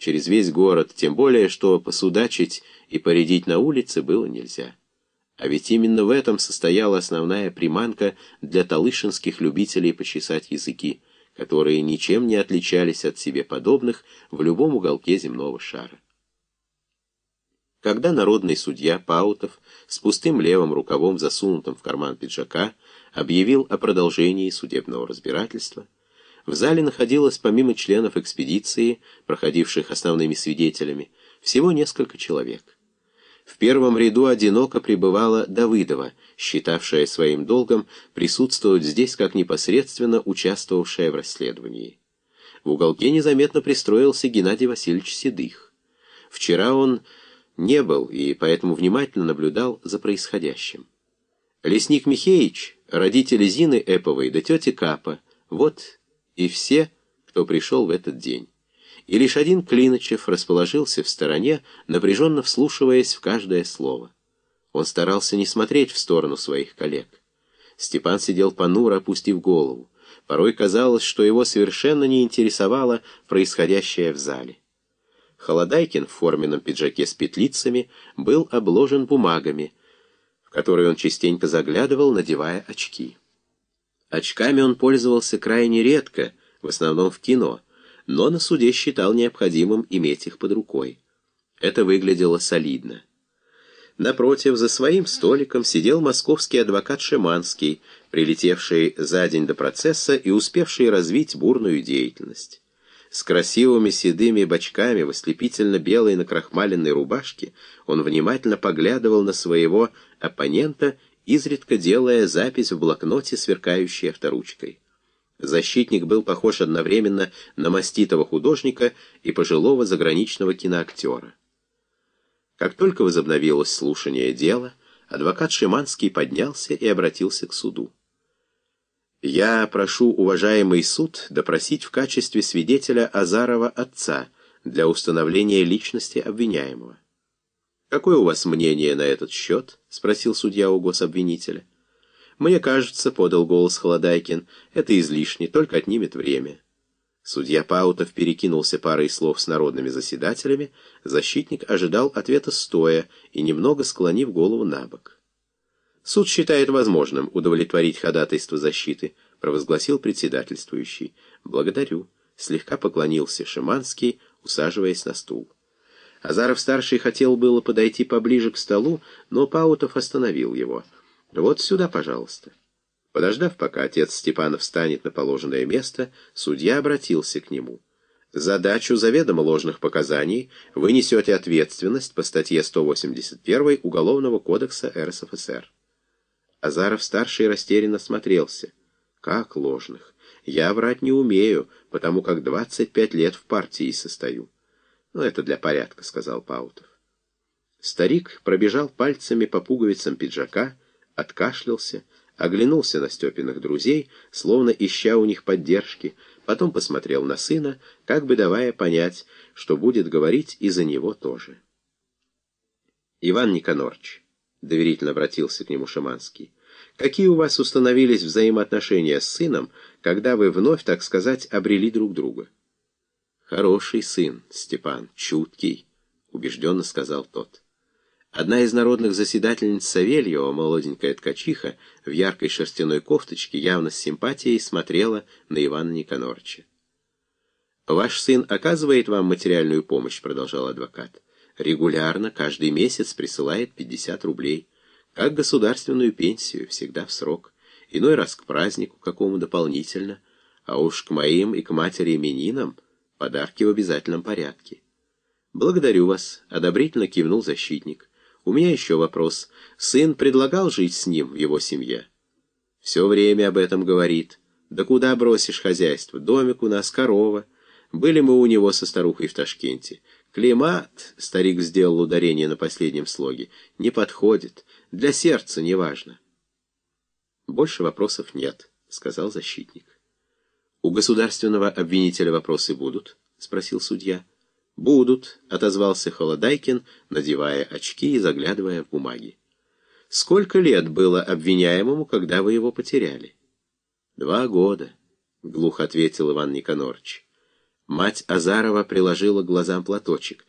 через весь город, тем более, что посудачить и поредить на улице было нельзя. А ведь именно в этом состояла основная приманка для талышинских любителей почесать языки, которые ничем не отличались от себе подобных в любом уголке земного шара. Когда народный судья Паутов с пустым левым рукавом, засунутым в карман пиджака, объявил о продолжении судебного разбирательства, в зале находилось помимо членов экспедиции, проходивших основными свидетелями, всего несколько человек. В первом ряду одиноко пребывала Давыдова, считавшая своим долгом присутствовать здесь как непосредственно участвовавшая в расследовании. В уголке незаметно пристроился Геннадий Васильевич Седых. Вчера он не был и поэтому внимательно наблюдал за происходящим. Лесник Михеич, родители Зины Эповой да тети Капа, вот и все, кто пришел в этот день. И лишь один Клиночев расположился в стороне, напряженно вслушиваясь в каждое слово. Он старался не смотреть в сторону своих коллег. Степан сидел понуро, опустив голову. Порой казалось, что его совершенно не интересовало происходящее в зале. Холодайкин в форменном пиджаке с петлицами был обложен бумагами, в которые он частенько заглядывал, надевая очки. Очками он пользовался крайне редко, в основном в кино, но на суде считал необходимым иметь их под рукой. Это выглядело солидно. Напротив, за своим столиком сидел московский адвокат Шиманский, прилетевший за день до процесса и успевший развить бурную деятельность. С красивыми седыми бочками в ослепительно-белой накрахмаленной рубашке он внимательно поглядывал на своего оппонента, изредка делая запись в блокноте, сверкающей авторучкой. Защитник был похож одновременно на маститого художника и пожилого заграничного киноактера. Как только возобновилось слушание дела, адвокат Шиманский поднялся и обратился к суду. Я прошу уважаемый суд допросить в качестве свидетеля Азарова отца для установления личности обвиняемого. «Какое у вас мнение на этот счет?» — спросил судья у гособвинителя. «Мне кажется», — подал голос Холодайкин, — «это излишне, только отнимет время». Судья Паутов перекинулся парой слов с народными заседателями, защитник ожидал ответа стоя и немного склонив голову на бок. Суд считает возможным удовлетворить ходатайство защиты, провозгласил председательствующий. Благодарю. Слегка поклонился Шиманский, усаживаясь на стул. Азаров-старший хотел было подойти поближе к столу, но Паутов остановил его. «Вот сюда, пожалуйста». Подождав, пока отец Степанов встанет на положенное место, судья обратился к нему. «Задачу заведомо ложных показаний вы несете ответственность по статье 181 Уголовного кодекса РСФСР». Азаров-старший растерянно смотрелся. «Как ложных? Я врать не умею, потому как 25 лет в партии состою». «Ну, это для порядка», — сказал Паутов. Старик пробежал пальцами по пуговицам пиджака, откашлялся, оглянулся на Степиных друзей, словно ища у них поддержки, потом посмотрел на сына, как бы давая понять, что будет говорить и за него тоже. «Иван Никонорч», — доверительно обратился к нему Шаманский. «Какие у вас установились взаимоотношения с сыном, когда вы вновь, так сказать, обрели друг друга?» «Хороший сын, Степан, чуткий», — убежденно сказал тот. Одна из народных заседательниц Савельева, молоденькая ткачиха, в яркой шерстяной кофточке, явно с симпатией смотрела на Ивана Никонорча. «Ваш сын оказывает вам материальную помощь», — продолжал адвокат. Регулярно, каждый месяц присылает 50 рублей, как государственную пенсию, всегда в срок, иной раз к празднику какому дополнительно, а уж к моим и к матери именинам подарки в обязательном порядке. «Благодарю вас», — одобрительно кивнул защитник. «У меня еще вопрос. Сын предлагал жить с ним в его семье?» «Все время об этом говорит. Да куда бросишь хозяйство? Домик у нас, корова. Были мы у него со старухой в Ташкенте. Климат, старик сделал ударение на последнем слоге, не подходит, для сердца не важно. Больше вопросов нет, сказал защитник. У государственного обвинителя вопросы будут? спросил судья. Будут, отозвался Холодайкин, надевая очки и заглядывая в бумаги. Сколько лет было обвиняемому, когда вы его потеряли? Два года, глухо ответил Иван Никонорович. Мать Азарова приложила глазам платочек.